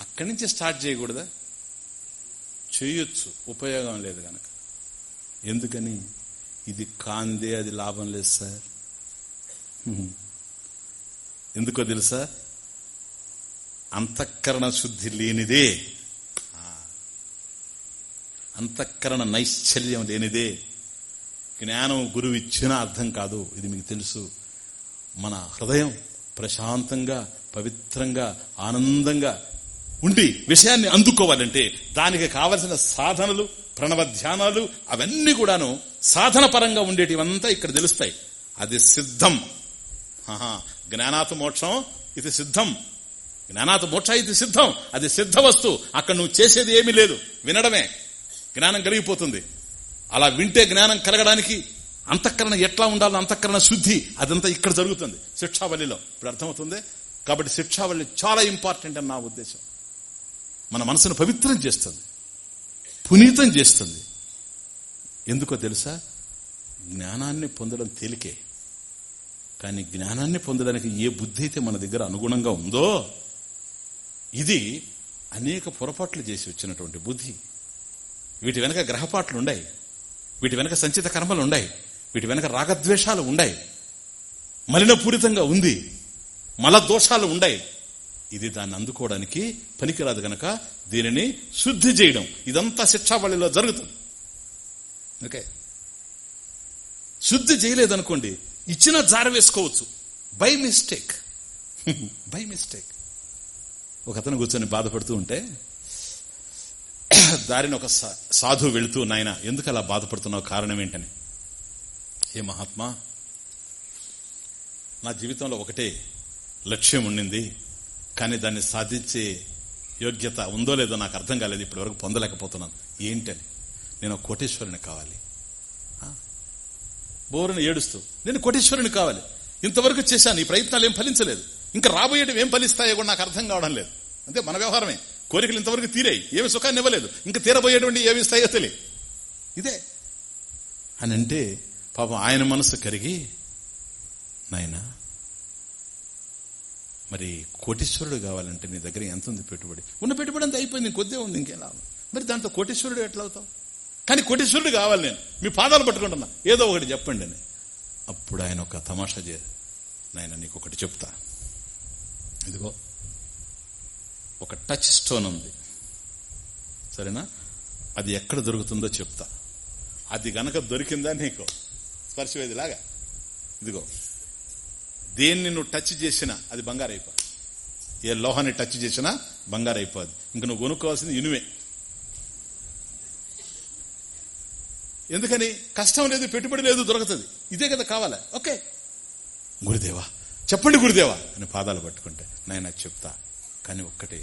A: అక్కడి నుంచి స్టార్ట్ చేయకూడదా? చేయొచ్చు ఉపయోగం లేదు కనుక ఎందుకని? ఇది కాందే అది లాభం లేదు సార్. ఎందుకో తెలుసా? అంతఃకరణ శుద్ధి లేనిదే. అంతఃకరణ నైశ్చల్యం లేనిదే. జ్ఞానం గురువు ఇచ్చినా అర్థం కాదు. ఇది మీకు తెలుసు. మన హృదయం ప్రశాంతంగా పవిత్రంగా ఆనందంగా ఉండి విషయాన్ని అందుకోవాలంటే దానికి కావలసిన సాధనలు ప్రణవ ధ్యానాలు అవన్నీ కూడాను సాధన పరంగా ఉండేటివంతా ఇక్కడ తెలుస్తాయి. అది సిద్ధం. ఆహా, జ్ఞానాత్ మోక్షం ఇది సిద్ధం. జ్ఞానాత్ మోక్ష ఇది సిద్ధం. అది సిద్ధ వస్తువు అక్కడ నువ్వు చేసేది ఏమీ లేదు. వినడమే. జ్ఞానం కలిగిపోతుంది. అలా వింటే జ్ఞానం కలగడానికి అంతఃకరణ ఎట్లా ఉండాలో అంతఃకరణ శుద్ధి అదంతా ఇక్కడ జరుగుతుంది. శిక్షావళిలో. ఇప్పుడు అర్థమవుతుంది? కాబట్టి శిక్షావళి చాలా ఇంపార్టెంట్ అని నా ఉద్దేశం. మన మనసును పవిత్రం చేస్తుంది. పునీతం చేస్తుంది. ఎందుకో తెలుసా? జ్ఞానాన్ని పొందడం తేలికే. కానీ జ్ఞానాన్ని పొందడానికి ఏ బుద్ధి అయితే మన దగ్గర అనుగుణంగా ఉందో ఇది అనేక పొరపాట్లు చేసి వచ్చినటువంటి బుద్ధి. వీటి వెనక గ్రహపాట్లు ఉన్నాయి వీటి వెనక సంచిత కర్మలు ఉన్నాయి వీటి వెనక రాగద్వేషాలు ఉన్నాయి మలినపూరితంగా ఉంది. మల దోషాలు ఉన్నాయి ఇది దాన్ని అందుకోవడానికి పనికిరాదు గనక దీనిని శుద్ధి చేయడం. ఇదంతా శిక్షావళిలో జరుగుతుంది. ఓకే. శుద్ధి చేయలేదనుకోండి ఇచ్చిన జార వేసుకోవచ్చు బై మిస్టేక్. [LAUGHS] By mistake. ఒక అతను కూర్చొని బాధపడుతూ ఉంటే దారిని ఒక సా- సాధువు వెళుతూ నాయన ఎందుకు అలా బాధపడుతున్నావు? కారణం ఏంటని? ఏ మహాత్మా నా జీవితంలో ఒకటే లక్ష్యం ఉండింది. కానీ దాన్ని సాధించే యోగ్యత ఉందో లేదో నాకు అర్థం కాలేదు. ఇప్పటి వరకు పొందలేకపోతున్నాను. ఏంటని? నేను కోటేశ్వరుని కావాలి. ఆ? బోరుని ఏడుస్తూ నేను కోటేశ్వరుని కావాలి. ఇంతవరకు చేశాను. ఈ ప్రయత్నాలు ఏం ఫలించలేదు. ఇంకా రాబోయేటివి ఏం ఫలిస్తాయో కూడా నాకు అర్థం కావడం లేదు. అంతే మన వ్యవహారమే. కోరికలు ఇంతవరకు తీరాయి. ఏమి సుఖాన్ని ఇవ్వలేదు. ఇంకా తీరబోయేటువంటి ఏమి ఇస్తాయో తెలియదు. ఇదే. అని అంటే పాపం ఆయన మనసు కరిగి నాయనా మరి కోటీశ్వరుడు కావాలంటే నీ దగ్గర ఎంత ఉంది పెట్టుబడి? ఉన్న పెట్టుబడి అంతా అయిపోయింది. కొద్దే ఉంది. ఇంకే లాభం? మరి దాంతో కోటీశ్వరుడు ఎట్లా అవుతావు కానీ కోటీశ్వరుడు కావాలి నేను. మీ పాదాలు పట్టుకుంటున్నా. ఏదో ఒకటి చెప్పండి. అని. అప్పుడు ఆయన ఒక తమాషా చే నాయన నీకు ఒకటి చెప్తా. ఇదిగో ఒక టచ్ స్టోన్ ఉంది. సరేనా? అది ఎక్కడ దొరుకుతుందో చెప్తా. అది గనక దొరికిందా నీకు? స్పర్శవేదిలాగా. ఇదిగో దేన్ని నువ్వు టచ్ చేసినా అది బంగారు అయిపోదు ఏ లోహాన్ని టచ్ చేసినా బంగారు అయిపోదు ఇంక నువ్వు కొనుక్కోవాల్సింది ఇనువే. ఎందుకని? కష్టం లేదు పెట్టుబడి లేదు దొరుకుతుంది. ఇదే కదా కావాలా? ఓకే. గురుదేవా చెప్పండి గురుదేవా అని పాదాలు పట్టుకుంటే నాయన చెప్తా. కానీ ఒక్కటి.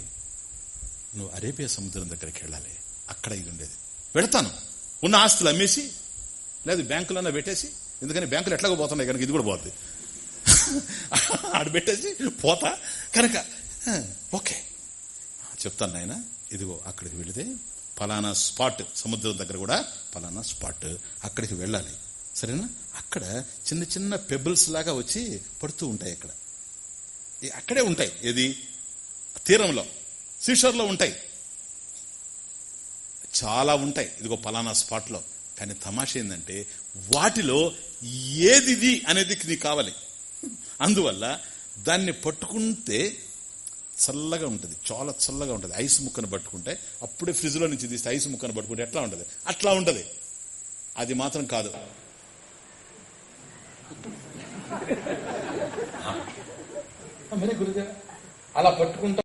A: నువ్వు అరేబియా సముద్రం దగ్గరికి వెళ్ళాలి. అక్కడ ఇది ఉండేది. వెళతాను. ఉన్న ఆస్తులు అమ్మేసి లేదు బ్యాంకులన్నా పెట్టేసి ఎందుకని బ్యాంకులు ఎట్లాగో పోతున్నాయి కనుక ఇది కూడా పోతుంది [LAUGHS] ఆడ పెట్టేసి పోతా. కనుక ఓకే. చెప్తాను నాయన. ఇదిగో అక్కడికి వెళితే ఫలానా స్పాట్ సముద్రం దగ్గర కూడా ఫలానా స్పాట్ అక్కడికి వెళ్ళాలి. సరేనా? అక్కడ చిన్న చిన్న పెబుల్స్ లాగా వచ్చి పడుతూ ఉంటాయి అక్కడ. అక్కడే ఉంటాయి. ఏది? తీరంలో. సీషర్లో ఉంటాయి. చాలా ఉంటాయి. ఇదిగో పలానా స్పాట్లో కానీ తమాష ఏంటంటే వాటిలో ఏదిది అనేది నీకు కావాలి. అందువల్ల దాన్ని పట్టుకుంటే చల్లగా ఉంటుంది. చాలా చల్లగా ఉంటుంది. ఐస్ ముక్కను పట్టుకుంటే అప్పుడే ఫ్రిడ్జ్లో నుంచి తీస్తే ఐస్ ముక్కను పట్టుకుంటే ఎట్లా ఉంటుంది? అట్లా ఉంటది. అది మాత్రం కాదు.
B: అలా పట్టుకుంటా